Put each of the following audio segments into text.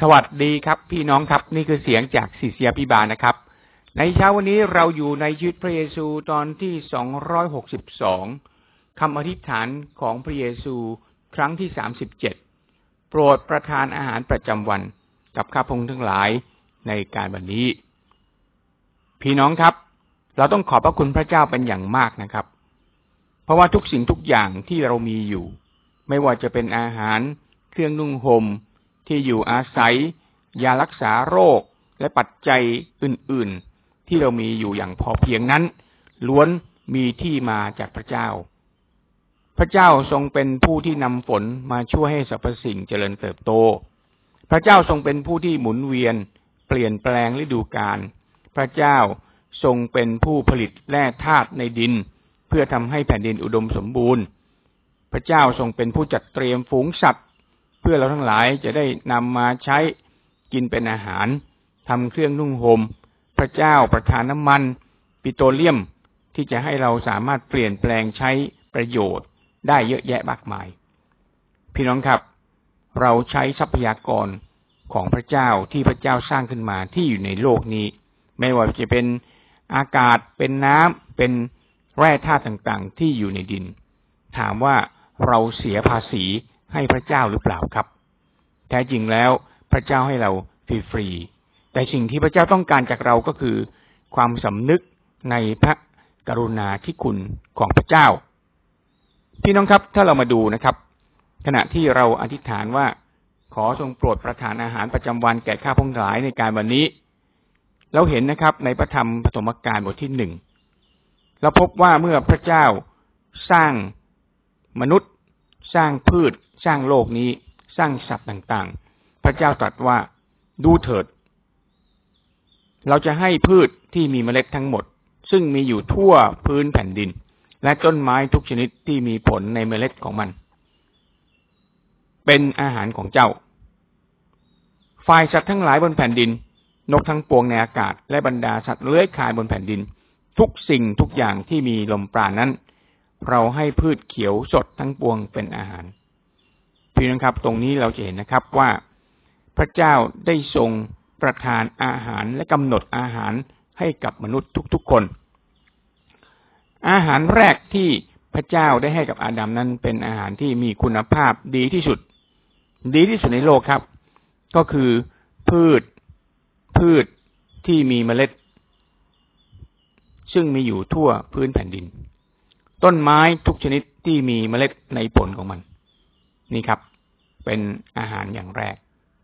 สวัสดีครับพี่น้องครับนี่คือเสียงจากศิษยาพิบาลนะครับ ในเช้าวันนี้เราอยู่ในชีวิตพระเยซูตอนที่สองร้อยหกสิบสองคำอธิษฐานของพระเยซูครั้งที่สามสิบเจ็ดโปรดประทานอาหารประจำวันกับข้าพงทั้งหลายในการวันนี้ พี่น้องครับ เราต้องขอบพระคุณพระเจ้าเป็นอย่างมากนะครับ เพราะว่าทุกสิ่งทุกอย่างที่เรามีอยู่ ไม่ว่าจะเป็นอาหาร เครื่องนุ่งหม่ม ที่อยู่อาศัย ยารักษาโรคและปัจจัยอื่น ๆ ที่เรามีอยู่อย่างพอเพียงนั้น ล้วนมีที่มาจากพระเจ้า พระเจ้าทรงเป็นผู้ที่นำฝนมาช่วยให้สรรพสิ่งเจริญเติบโต พระเจ้าทรงเป็นผู้ที่หมุนเวียน เปลี่ยนแปลงฤดูกาลพระเจ้าทรงเป็นผู้ผลิตแร่ธาตุในดิน เพื่อทำให้แผ่นดินอุดมสมบูรณ์ พระเจ้าทรงเป็นผู้จัดเตรียมฝูงสัตว์ พื่อเราทั้งหลายจะได้นำมาใช้กินเป็นอาหารทำเครื่องนุ่งหม่มพระเจ้าประทานน้ำมัน ปิโตรเลียมที่จะให้เราสามารถเปลี่ยนแปลงใช้ประโยชน์ได้เยอะแยะมากมาย พี่น้องครับ เราใช้ทรัพยากรของพระเจ้าที่พระเจ้าสร้างขึ้นมาที่อยู่ในโลกนี้ ไม่ว่าจะเป็นอากาศเป็นน้ำเป็นแร่ธาตุต่างๆ ที่อยู่ในดิน ถามว่าเราเสียภาษี ให้พระเจ้าหรือเปล่าครับ แท้จริงแล้วพระเจ้าให้เราฟรีๆแต่สิ่งที่พระเจ้าต้องการจากเราก็คือ ความสำนึกในพระกรุณาธิคุณของพระเจ้า พี่น้องครับถ้าเรามาดูนะครับ ขณะที่เราอธิษฐานว่าขอทรงโปรดประทานอาหารประจำวันแก่ข้าพงหลายในการวันนี้ เราเห็นนะครับ ในพระธรรมปฐมกาลบทที่หนึ่งเราพบว่าเมื่อพระเจ้าสร้างมนุษย์สร้างพืช สร้างโลกนี้สร้างสัตว์ต่างๆ พระเจ้าตรัสว่าดูเถิด เราจะให้พืชที่มีเมล็ดทั้งหมด ซึ่งมีอยู่ทั่วพื้นแผ่นดิน และต้นไม้ทุกชนิดที่มีผลในเมล็ดของมัน เป็นอาหารของเจ้า ฝ่ายสัตว์ทั้งหลายบนแผ่นดิน นกทั้งปวงในอากาศ และบรรดาสัตว์เลื้อยคลานบนแผ่นดิน ทุกสิ่งทุกอย่างที่มีลมปราณนั้น เราให้พืชเขียวสดทั้งปวงเป็นอาหาร พี่น้องครับ ตรงนี้เราจะเห็นนะครับว่าพระเจ้าได้ทรงประทานอาหารและกำหนดอาหารให้กับมนุษย์ทุกๆคน อาหารแรกที่พระเจ้าได้ให้กับอาดัมนั้นเป็นอาหารที่มีคุณภาพดีที่สุด ดีที่สุดในโลกครับ ก็คือพืชพืชที่มีเมล็ด ซึ่งมีอยู่ทั่วพื้นแผ่นดิน ต้นไม้ทุกชนิดที่มีเมล็ดในผลของมัน นี่ครับ เป็นอาหารอย่างแรก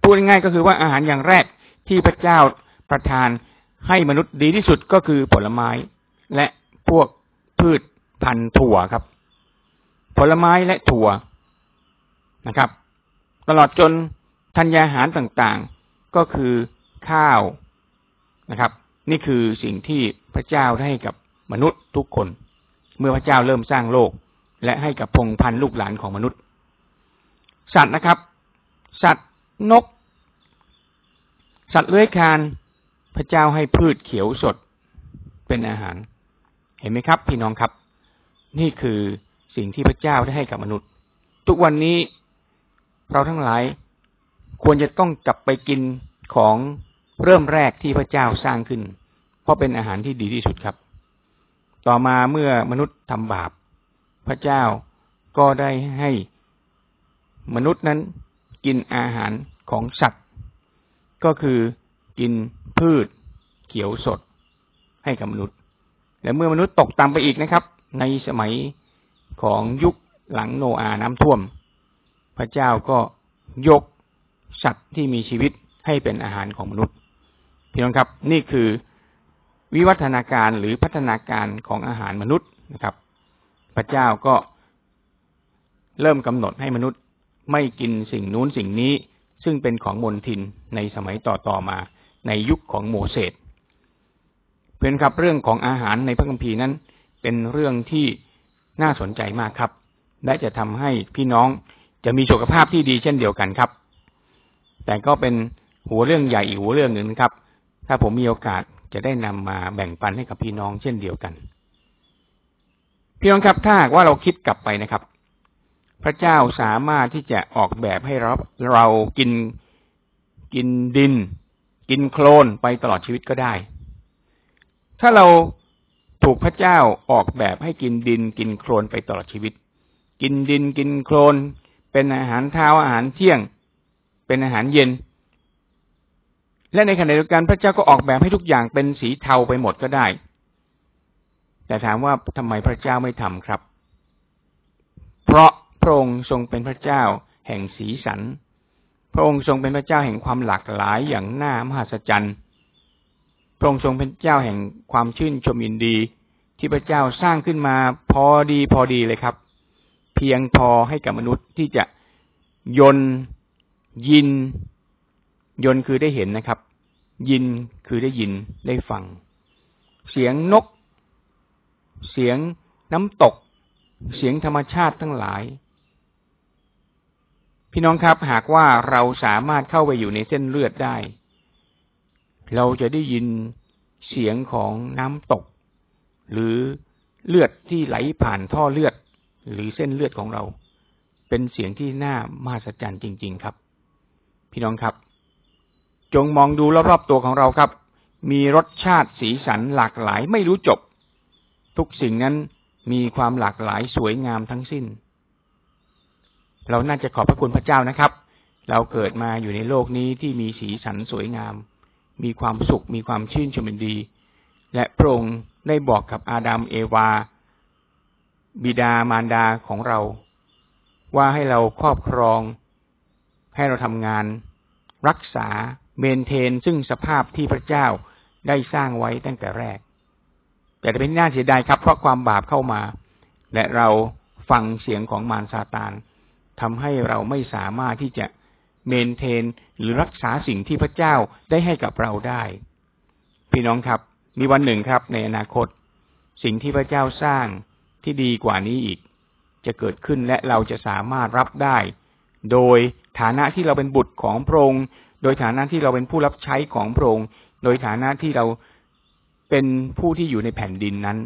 พูดง่ายๆก็คือว่าอาหารอย่างแรกที่พระเจ้าประทานให้มนุษย์ดีที่สุดก็คือผลไม้ และพวกพืชพันธุ์ถั่วครับ ผลไม้และถั่วนะครับ ตลอดจนธัญญาหารต่างๆ ก็คือข้าวนะครับ นี่คือสิ่งที่พระเจ้าได้ให้กับมนุษย์ทุกคน เมื่อพระเจ้าเริ่มสร้างโลก และให้กับพงพันลูกหลานของมนุษย์ สัตว์นะครับ สัตว์นก สัตว์เลื้อยคลานพระเจ้าให้พืชเขียวสดเป็นอาหาร เห็นไหมครับ พี่น้องครับ นี่คือสิ่งที่พระเจ้าได้ให้กับมนุษย์ ทุกวันนี้เราทั้งหลายควรจะต้องกลับไปกินของเริ่มแรกที่พระเจ้าสร้างขึ้น เพราะเป็นอาหารที่ดีที่สุดครับ ต่อมาเมื่อมนุษย์ทำบาป พระเจ้าก็ได้ให้ มนุษย์นั้นกินอาหารของสัตว์ ก็คือกินพืชเขียวสดให้กับมนุษย์ และเมื่อมนุษย์ตกต่ำไปอีกนะครับ ในสมัยของยุคหลังโนอาน้ำท่วม พระเจ้าก็ยกสัตว์ที่มีชีวิตให้เป็นอาหารของมนุษย์พี่น้องครับ นี่คือวิวัฒนาการหรือพัฒนาการของอาหารมนุษย์นะครับ พระเจ้าก็เริ่มกำหนดให้มนุษย์ ไม่กินสิ่งนู้นสิ่งนี้ ซึ่งเป็นของมนทินในสมัยต่อๆมา ในยุคของโมเสสเพื่อนครับเรื่องของอาหารในพระคัมภีร์นั้น เป็นเรื่องที่น่าสนใจมากครับ และจะทำให้พี่น้องจะมีสุขภาพที่ดีเช่นเดียวกันครับ แต่ก็เป็นหัวเรื่องใหญ่อีกหัวเรื่องหนึ่งครับ ถ้าผมมีโอกาสจะได้นำมาแบ่งปันให้กับพี่น้องเช่นเดียวกัน พี่น้องครับถ้าหากว่าเราคิดกลับไปนะครับ พระเจ้าสามารถที่จะออกแบบให้เราเรากินกินดิน กินโคลนไปตลอดชีวิตก็ได้ ถ้าเราถูกพระเจ้าออกแบบให้กินดิน กินโคลนไปตลอดชีวิต กินดินกินโคลนเป็นอาหารเช้าอาหารเที่ยง เป็นอาหารเย็น และในขณะเดียวกันพระเจ้าก็ออกแบบให้ทุกอย่างเป็นสีเทาไปหมดก็ได้ แต่ถามว่าทำไมพระเจ้าไม่ทำครับ เพราะ พระองค์ทรงเป็นพระเจ้าแห่งสีสัน พระองค์ทรงเป็นพระเจ้าแห่งความหลากหลายอย่างน่ามหัศจรรย์ พระองค์ทรงเป็นเจ้าแห่งความชื่นชมยินดี ที่พระเจ้าสร้างขึ้นมาพอดีพอดีเลยครับ เพียงพอให้กับมนุษย์ที่จะยนยิน ยนคือได้เห็นนะครับ ยินคือได้ยินได้ฟัง เสียงนก เสียงน้ำตก เสียงธรรมชาติทั้งหลาย พี่น้องครับหากว่าเราสามารถเข้าไปอยู่ในเส้นเลือดได้ เราจะได้ยินเสียงของน้ำตก หรือเลือดที่ไหลผ่านท่อเลือด หรือเส้นเลือดของเรา เป็นเสียงที่น่ามหัศจรรย์จริง ๆครับ พี่น้องครับ จงมองดูรอบๆตัวของเราครับ มีรสชาติสีสันหลากหลายไม่รู้จบ ทุกสิ่งนั้นมีความหลากหลายสวยงามทั้งสิ้น เราน่าจะขอบพระคุณพระเจ้านะครับ เราเกิดมาอยู่ในโลกนี้ที่มีสีสันสวยงาม มีความสุข มีความชื่นชมยินดี และพระองค์ได้บอกกับอาดัมเอวา บิดามารดาของเรา ว่าให้เราครอบครอง ให้เราทำงาน รักษาเมนเทนซึ่งสภาพที่พระเจ้าได้สร้างไว้ตั้งแต่แรก แต่จะเป็นน่าเสียดายครับเพราะความบาปเข้ามา และเราฟังเสียงของมารซาตาน ทำให้เราไม่สามารถที่จะเมนเทนหรือรักษาสิ่งที่พระเจ้าได้ให้กับเราได้ พี่น้องครับ มีวันหนึ่งครับ ในอนาคต สิ่งที่พระเจ้าสร้างที่ดีกว่านี้อีก จะเกิดขึ้นและเราจะสามารถรับได้ โดยฐานะที่เราเป็นบุตรของพระองค์โดยฐานะที่เราเป็นผู้รับใช้ของพระองค์โดยฐานะที่เราเป็นผู้ที่อยู่ในแผ่นดินนั้น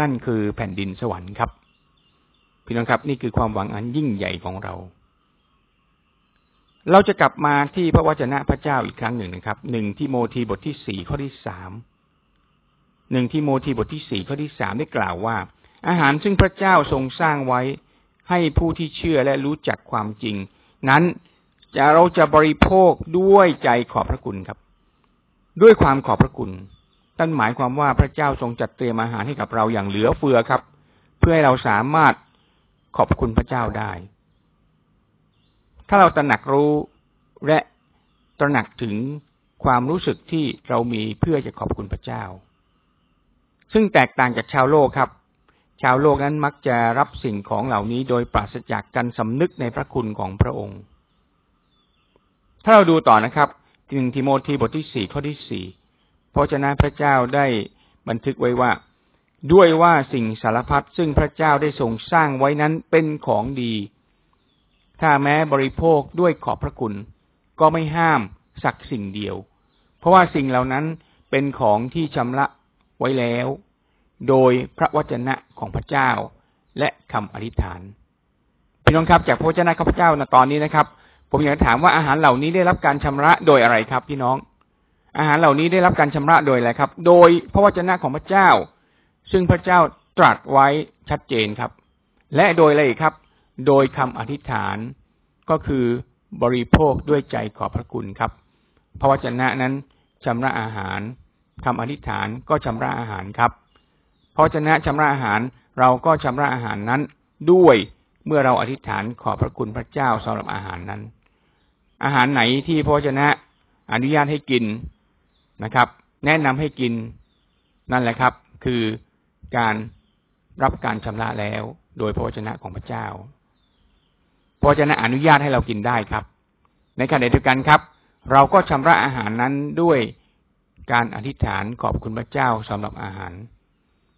นั่นคือแผ่นดินสวรรค์ครับ พี่น้องครับ นี่คือความหวังอันยิ่งใหญ่ของเรา เราจะกลับมาที่พระวจนะพระเจ้าอีกครั้งหนึ่งนะครับหนึ่งที่โมทีบทที่สี่ข้อที่สามหนึ่งที่โมทีบทที่สี่ข้อที่สามได้กล่าวว่า อาหารซึ่งพระเจ้าทรงสร้างไว้ให้ผู้ที่เชื่อและรู้จักความจริง นั้นจะเราจะบริโภคด้วยใจขอบพระคุณครับ ด้วยความขอบพระคุณนั่นหมายความว่าพระเจ้าทรงจัดเตรียมอาหารให้กับเราอย่างเหลือเฟือครับ เพื่อให้เราสามารถ ขอบคุณพระเจ้าได้ ถ้าเราตระหนักรู้และตระหนักถึงความรู้สึกที่เรามีเพื่อจะขอบคุณพระเจ้า ซึ่งแตกต่างจากชาวโลกครับ ชาวโลกนั้นมักจะรับสิ่งของเหล่านี้โดยปราศจากการสำนึกในพระคุณของพระองค์ ถ้าเราดูต่อนะครับหนึ่งทิโมธีบทที่สี่ข้อที่สี่เพราะฉะนั้นพระเจ้าได้บันทึกไว้ว่า ด้วยว่าสิ่งสารพัดซึ่งพระเจ้าได้ทรงสร้างไว้นั้นเป็นของดี ถ้าแม้บริโภคด้วยขอบพระคุณ ก็ไม่ห้ามสักสิ่งเดียว เพราะว่าสิ่งเหล่านั้นเป็นของที่ชำระไว้แล้ว โดยพระวจนะของพระเจ้าและคำอธิษฐานพี่น้องครับ จากพระวจนะของพระเจ้าในตอนนี้นะครับ ผมอยากถามว่าอาหารเหล่านี้ได้รับการชำระโดยอะไรครับ พี่น้อง อาหารเหล่านี้ได้รับการชำระโดยอะไรครับ โดยพระวจนะของพระเจ้า ซึ่งพระเจ้าตรัสไว้ชัดเจนครับ และโดยอะไรครับ โดยคำอธิษฐานก็คือบริโภคด้วยใจขอบพระคุณครับ พระวจนะนั้นชำระอาหารคำอธิษฐานก็ชำระอาหารครับ พระวจนะชำระอาหารเราก็ชำระอาหารนั้นด้วยเมื่อเราอธิษฐานขอบพระคุณพระเจ้าสำหรับอาหารนั้น อาหารไหนที่พระวจนะอนุญาตให้กินนะครับ แนะนำให้กินนั่นแหละครับ คือ การรับการชำระแล้ว โดยพระวจนะของพระเจ้า พระวจนะอนุญาตให้เรากินได้ครับ ในขณะเดียวกันครับ เราก็ชำระอาหารนั้นด้วยการอธิษฐานขอบคุณพระเจ้าสำหรับอาหาร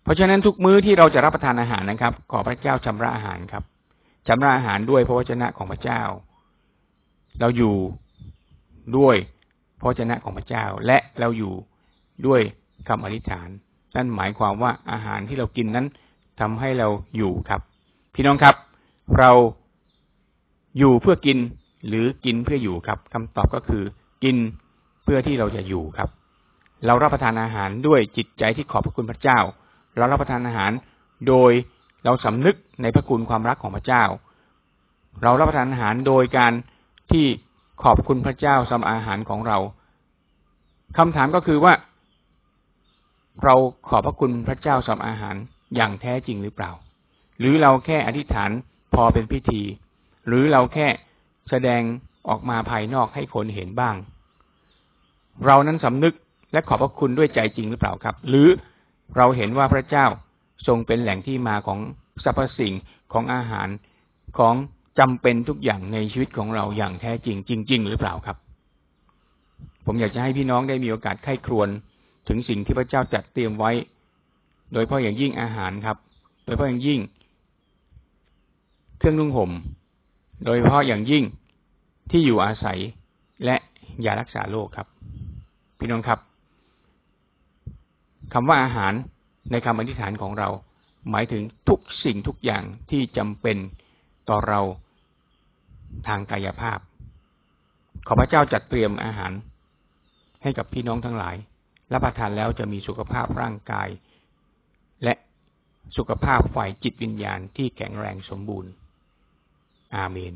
เพราะฉะนั้นทุกมื้อที่เราจะรับประทานอาหารนะครับ ขอพระเจ้าชำระอาหารครับชำระอาหารด้วยพระวจนะของพระเจ้า เราอยู่ด้วยพระเจ้าของพระเจ้า และเราอยู่ด้วยคำอธิษฐาน นั่นหมายความว่าอาหารที่เรากินนั้นทำให้เราอยู่ครับ พี่น้องครับ เราอยู่เพื่อกินหรือกินเพื่ออยู่ครับคำตอบก็คือ กินเพื่อที่เราจะอยู่ครับ เรารับประทานอาหารด้วยจิตใจที่ขอบพระคุณพระเจ้า เรารับประทานอาหารโดยเราสำนึกในพระคุณความรักของพระเจ้า เรารับประทานอาหารโดยการที่ขอบคุณพระเจ้าสำหรับอาหารของเราคำถามก็คือว่า เราขอบพระคุณพระเจ้าสำหรับอาหารอย่างแท้จริงหรือเปล่า หรือเราแค่อธิษฐานพอเป็นพิธี หรือเราแค่แสดงออกมาภายนอกให้คนเห็นบ้าง เรานั้นสำนึกและขอบพระคุณด้วยใจจริงหรือเปล่าครับ หรือเราเห็นว่าพระเจ้าทรงเป็นแหล่งที่มาของสรรพสิ่งของอาหารของจำเป็นทุกอย่างในชีวิตของเราอย่างแท้จริงจริง ๆ หรือเปล่าครับ ผมอยากจะให้พี่น้องได้มีโอกาสไข้ครวน ถึงสิ่งที่พระเจ้าจัดเตรียมไว้ โดยเฉพาะอย่างยิ่งอาหารครับ โดยเฉพาะอย่างยิ่ง เครื่องนุ่งห่ม โดยเฉพาะอย่างยิ่งที่อยู่อาศัยและยารักษาโรคครับ พี่น้องครับคำว่าอาหารในคำอธิษฐานของเรา หมายถึงทุกสิ่งทุกอย่างที่จำเป็นต่อเราทางกายภาพ ขอพระเจ้าจัดเตรียมอาหารให้กับพี่น้องทั้งหลาย รับประทานแล้วจะมีสุขภาพร่างกาย และสุขภาพฝ่ายจิตวิญญาณที่แข็งแรงสมบูรณ์ อาเมน